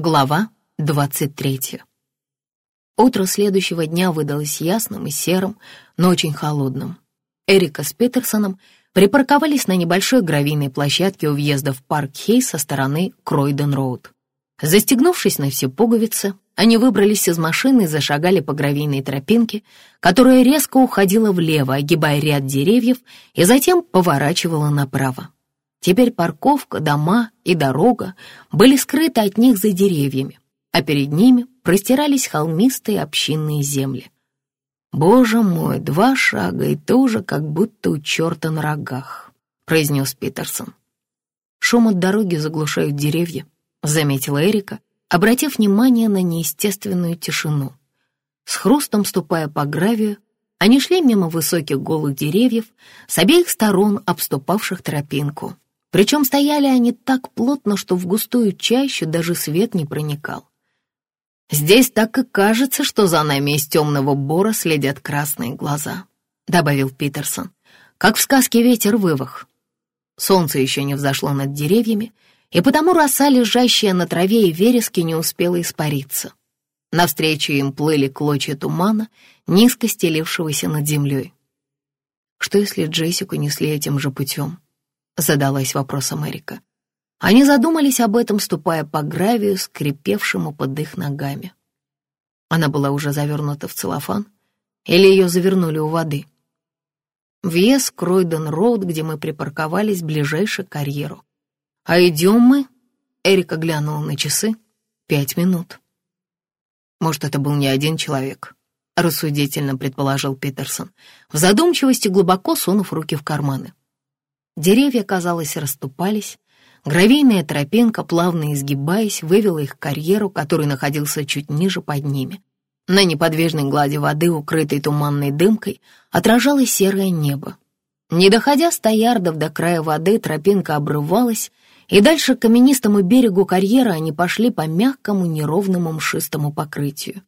Глава 23. Утро следующего дня выдалось ясным и серым, но очень холодным. Эрика с Питерсоном припарковались на небольшой гравийной площадке у въезда в парк Хей со стороны Кройден-Роуд. Застегнувшись на все пуговицы, они выбрались из машины и зашагали по гравийной тропинке, которая резко уходила влево, огибая ряд деревьев, и затем поворачивала направо. Теперь парковка, дома и дорога были скрыты от них за деревьями, а перед ними простирались холмистые общинные земли. «Боже мой, два шага, и тоже как будто у черта на рогах», — произнес Питерсон. «Шум от дороги заглушают деревья», — заметила Эрика, обратив внимание на неестественную тишину. С хрустом ступая по гравию, они шли мимо высоких голых деревьев с обеих сторон обступавших тропинку. Причем стояли они так плотно, что в густую чащу даже свет не проникал. «Здесь так и кажется, что за нами из темного бора следят красные глаза», — добавил Питерсон. «Как в сказке «Ветер вывах». Солнце еще не взошло над деревьями, и потому роса, лежащая на траве и вереске, не успела испариться. Навстречу им плыли клочья тумана, низко стелившегося над землей. Что если Джессику несли этим же путем? Задалась вопросом Эрика. Они задумались об этом, ступая по гравию, скрипевшему под их ногами. Она была уже завернута в целлофан, или ее завернули у воды. Въезд Кройден-Роуд, где мы припарковались, ближайший к карьеру. А идем мы, Эрика глянула на часы, пять минут. Может, это был не один человек, рассудительно предположил Питерсон, в задумчивости глубоко сунув руки в карманы. Деревья, казалось, расступались. Гравийная тропинка, плавно изгибаясь, вывела их к карьеру, который находился чуть ниже под ними. На неподвижной глади воды, укрытой туманной дымкой, отражалось серое небо. Не доходя ста ярдов до края воды, тропинка обрывалась, и дальше к каменистому берегу карьера они пошли по мягкому, неровному мшистому покрытию.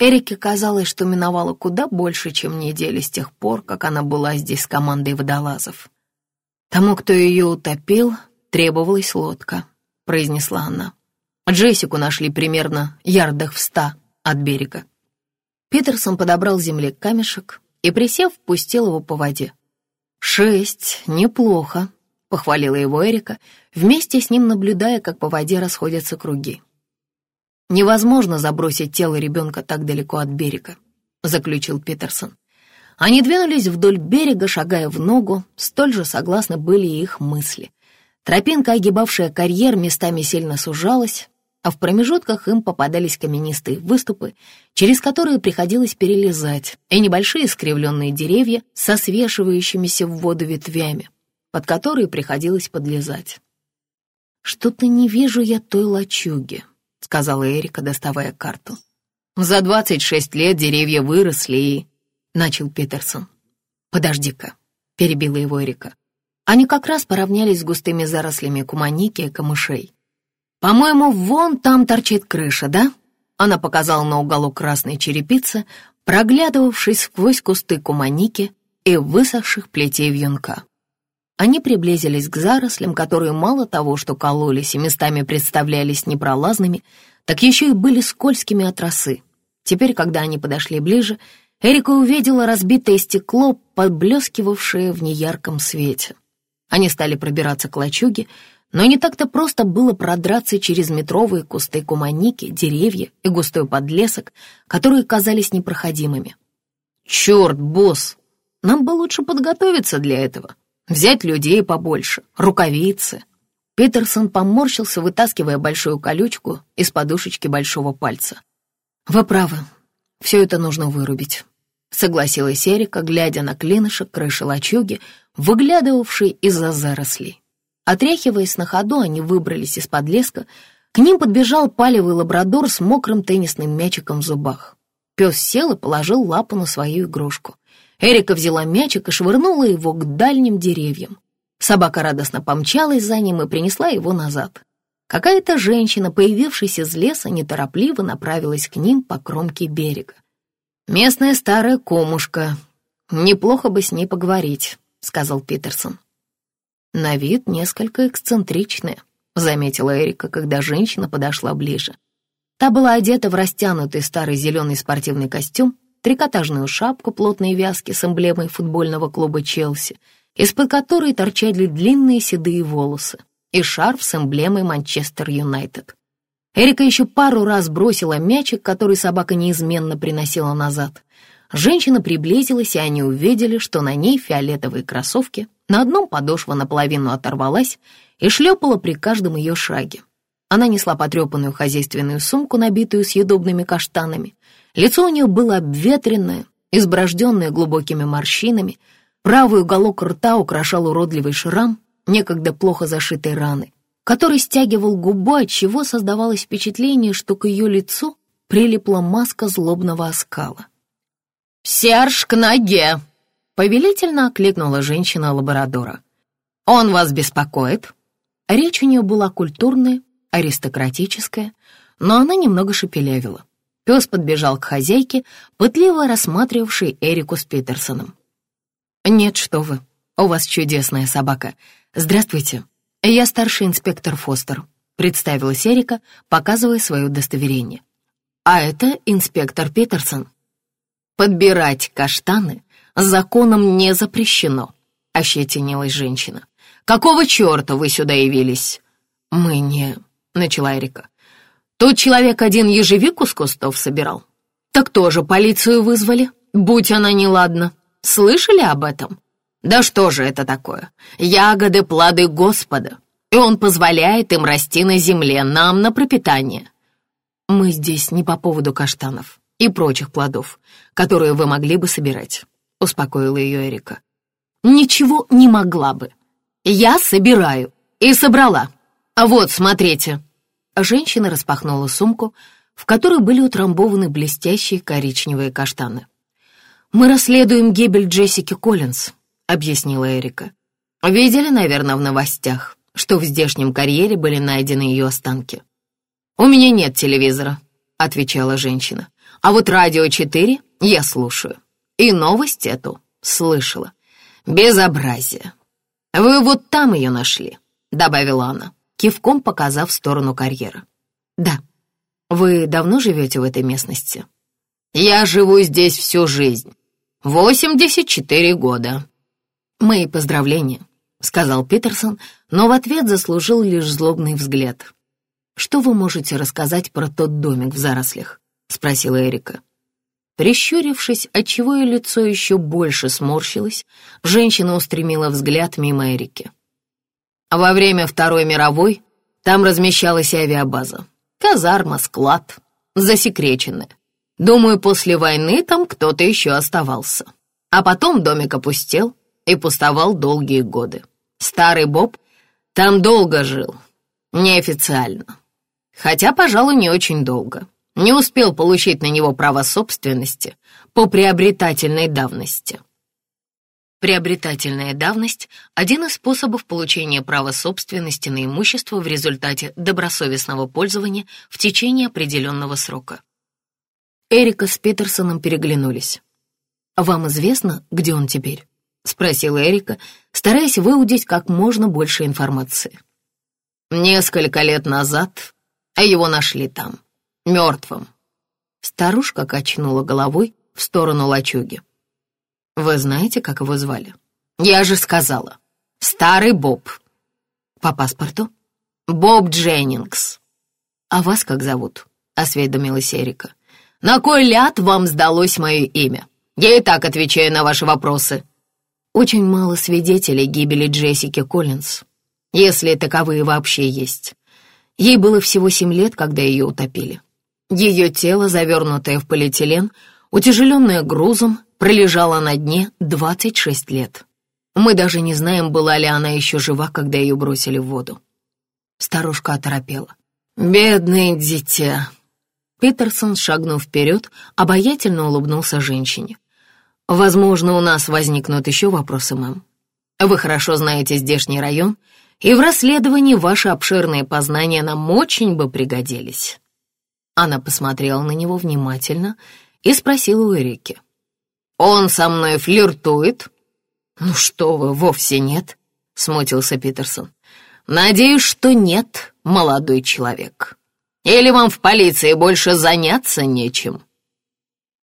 Эрике казалось, что миновало куда больше, чем недели с тех пор, как она была здесь с командой водолазов. «Тому, кто ее утопил, требовалась лодка», — произнесла она. «Джессику нашли примерно ярдах в ста от берега». Питерсон подобрал с земли камешек и, присев, пустил его по воде. «Шесть, неплохо», — похвалила его Эрика, вместе с ним наблюдая, как по воде расходятся круги. «Невозможно забросить тело ребенка так далеко от берега», — заключил Питерсон. Они двинулись вдоль берега, шагая в ногу, столь же согласны были и их мысли. Тропинка, огибавшая карьер, местами сильно сужалась, а в промежутках им попадались каменистые выступы, через которые приходилось перелезать, и небольшие искривленные деревья со свешивающимися в воду ветвями, под которые приходилось подлезать. «Что-то не вижу я той лачуги», — сказала Эрика, доставая карту. «За двадцать шесть лет деревья выросли и...» — начал Питерсон. «Подожди-ка», — перебила его Эрика. Они как раз поравнялись с густыми зарослями куманики и камышей. «По-моему, вон там торчит крыша, да?» Она показала на уголок красной черепицы, проглядывавшись сквозь кусты куманики и высохших плетей вьюнка. Они приблизились к зарослям, которые мало того, что кололись и местами представлялись непролазными, так еще и были скользкими от росы. Теперь, когда они подошли ближе, Эрика увидела разбитое стекло, подблескивавшее в неярком свете. Они стали пробираться к лачуге, но не так-то просто было продраться через метровые кусты куманики, деревья и густой подлесок, которые казались непроходимыми. «Черт, босс! Нам бы лучше подготовиться для этого. Взять людей побольше, рукавицы». Питерсон поморщился, вытаскивая большую колючку из подушечки большого пальца. «Вы правы, все это нужно вырубить согласилась Эрика, глядя на клинышек крыши лачуги, выглядывавший из-за зарослей. Отряхиваясь на ходу, они выбрались из-под леска. К ним подбежал палевый лабрадор с мокрым теннисным мячиком в зубах. Пес сел и положил лапу на свою игрушку. Эрика взяла мячик и швырнула его к дальним деревьям. Собака радостно помчалась за ним и принесла его назад. Какая-то женщина, появившаяся из леса, неторопливо направилась к ним по кромке берега. «Местная старая комушка. Неплохо бы с ней поговорить», — сказал Питерсон. «На вид несколько эксцентричная», — заметила Эрика, когда женщина подошла ближе. Та была одета в растянутый старый зеленый спортивный костюм, трикотажную шапку плотной вязки с эмблемой футбольного клуба «Челси», из-под которой торчали длинные седые волосы, и шарф с эмблемой «Манчестер Юнайтед». Эрика еще пару раз бросила мячик, который собака неизменно приносила назад. Женщина приблизилась, и они увидели, что на ней фиолетовые кроссовки, на одном подошва наполовину оторвалась и шлепала при каждом ее шаге. Она несла потрепанную хозяйственную сумку, набитую съедобными каштанами. Лицо у нее было обветренное, изброжденное глубокими морщинами. Правый уголок рта украшал уродливый шрам, некогда плохо зашитой раны который стягивал губу, отчего создавалось впечатление, что к ее лицу прилипла маска злобного оскала. «Серж, к ноге!» — повелительно окликнула женщина-лаборадора. «Он вас беспокоит?» Речь у нее была культурная, аристократическая, но она немного шепелявила. Пес подбежал к хозяйке, пытливо рассматривавшей Эрику с Питерсоном. «Нет, что вы, у вас чудесная собака. Здравствуйте, «Я старший инспектор Фостер», — представилась Эрика, показывая свое удостоверение. «А это инспектор Питерсон». «Подбирать каштаны законом не запрещено», — ощетинилась женщина. «Какого черта вы сюда явились?» «Мы не...» — начала Эрика. «Тут человек один ежевику с кустов собирал. Так тоже полицию вызвали, будь она неладна. Слышали об этом?» Да что же это такое? Ягоды, плоды Господа, и Он позволяет им расти на земле, нам на пропитание. Мы здесь не по поводу каштанов и прочих плодов, которые вы могли бы собирать, успокоила ее Эрика. Ничего не могла бы. Я собираю и собрала. А вот, смотрите. Женщина распахнула сумку, в которой были утрамбованы блестящие коричневые каштаны. «Мы расследуем гибель Джессики Коллинз», — объяснила Эрика. «Видели, наверное, в новостях, что в здешнем карьере были найдены ее останки?» «У меня нет телевизора», — отвечала женщина. «А вот радио 4 я слушаю. И новость эту слышала. Безобразие. Вы вот там ее нашли», — добавила она, кивком показав сторону карьера. «Да. Вы давно живете в этой местности?» «Я живу здесь всю жизнь. 84 года», «Мои поздравления», — сказал Питерсон, но в ответ заслужил лишь злобный взгляд. «Что вы можете рассказать про тот домик в зарослях?» — спросила Эрика. Прищурившись, отчего ее лицо еще больше сморщилось, женщина устремила взгляд мимо Эрики. Во время Второй мировой там размещалась авиабаза. Казарма, склад, засекреченная. Думаю, после войны там кто-то еще оставался. А потом домик опустел, и пустовал долгие годы. Старый Боб там долго жил, неофициально. Хотя, пожалуй, не очень долго. Не успел получить на него право собственности по приобретательной давности. Приобретательная давность – один из способов получения права собственности на имущество в результате добросовестного пользования в течение определенного срока. Эрика с Петерсоном переглянулись. «Вам известно, где он теперь?» — спросила Эрика, стараясь выудить как можно больше информации. «Несколько лет назад его нашли там, мертвым». Старушка качнула головой в сторону лачуги. «Вы знаете, как его звали?» «Я же сказала. Старый Боб». «По паспорту?» «Боб Дженнингс». «А вас как зовут?» — осведомилась Эрика. «На кой ляд вам сдалось мое имя? Я и так отвечаю на ваши вопросы». Очень мало свидетелей гибели Джессики Коллинз, если таковые вообще есть. Ей было всего семь лет, когда ее утопили. Ее тело, завернутое в полиэтилен, утяжеленное грузом, пролежало на дне 26 лет. Мы даже не знаем, была ли она еще жива, когда ее бросили в воду. Старушка оторопела. «Бедное дитя!» Питерсон, шагнув вперед, обаятельно улыбнулся женщине. Возможно, у нас возникнут еще вопросы, мэм. Вы хорошо знаете здешний район, и в расследовании ваши обширные познания нам очень бы пригодились». Она посмотрела на него внимательно и спросила у Эрики. «Он со мной флиртует?» «Ну что вы, вовсе нет», — смутился Питерсон. «Надеюсь, что нет, молодой человек. Или вам в полиции больше заняться нечем?»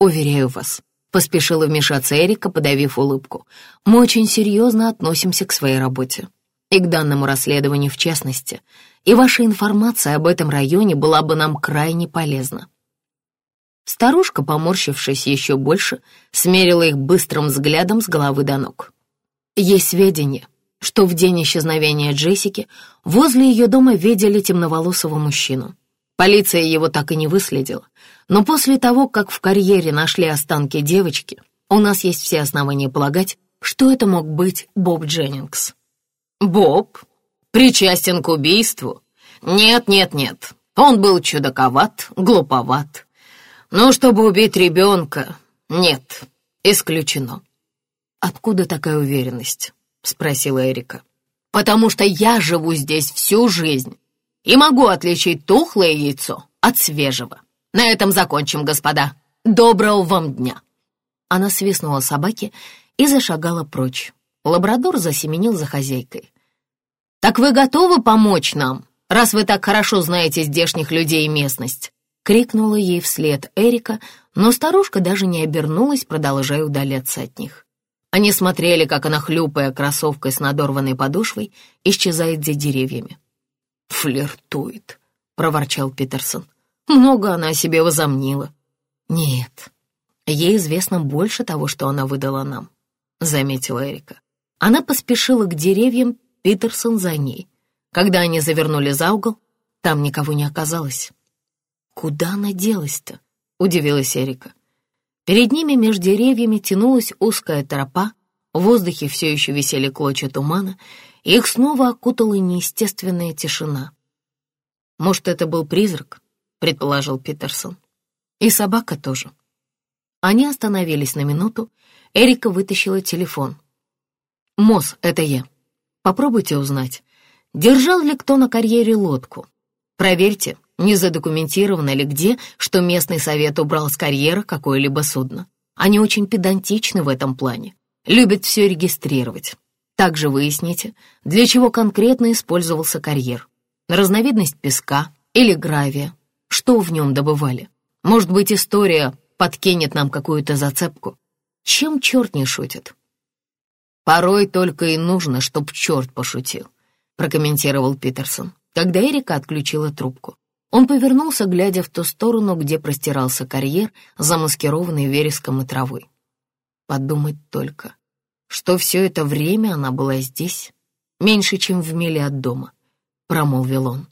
«Уверяю вас», — поспешила вмешаться Эрика, подавив улыбку, «мы очень серьезно относимся к своей работе и к данному расследованию в частности, и ваша информация об этом районе была бы нам крайне полезна». Старушка, поморщившись еще больше, смерила их быстрым взглядом с головы до ног. Есть сведения, что в день исчезновения Джессики возле ее дома видели темноволосого мужчину. Полиция его так и не выследила, но после того, как в карьере нашли останки девочки, у нас есть все основания полагать, что это мог быть Боб Дженнингс. «Боб? Причастен к убийству? Нет, нет, нет. Он был чудаковат, глуповат. Но чтобы убить ребенка, нет, исключено». «Откуда такая уверенность?» — спросила Эрика. «Потому что я живу здесь всю жизнь и могу отличить тухлое яйцо от свежего. На этом закончим, господа. Доброго вам дня!» Она свистнула собаке и зашагала прочь. Лабрадор засеменил за хозяйкой. «Так вы готовы помочь нам, раз вы так хорошо знаете здешних людей и местность?» — крикнула ей вслед Эрика, но старушка даже не обернулась, продолжая удаляться от них. Они смотрели, как она, хлюпая кроссовкой с надорванной подошвой, исчезает за деревьями. «Флиртует», — проворчал Питерсон. «Много она о себе возомнила». «Нет, ей известно больше того, что она выдала нам», — заметила Эрика. Она поспешила к деревьям, Питерсон за ней. Когда они завернули за угол, там никого не оказалось. «Куда она делась-то?» — удивилась Эрика. Перед ними между деревьями тянулась узкая тропа, в воздухе все еще висели клочья тумана, и их снова окутала неестественная тишина. «Может, это был призрак?» — предположил Питерсон. «И собака тоже». Они остановились на минуту, Эрика вытащила телефон. «Мосс, это я. Попробуйте узнать, держал ли кто на карьере лодку. Проверьте, не задокументировано ли где, что местный совет убрал с карьера какое-либо судно. Они очень педантичны в этом плане, любят все регистрировать. Также выясните, для чего конкретно использовался карьер. Разновидность песка или гравия, что в нем добывали. Может быть, история подкинет нам какую-то зацепку. Чем черт не шутит? Порой только и нужно, чтоб черт пошутил, прокомментировал Питерсон, когда Эрика отключила трубку. Он повернулся, глядя в ту сторону, где простирался карьер, замаскированный вереском и травой. Подумать только, что все это время она была здесь, меньше, чем в миле от дома, промолвил он.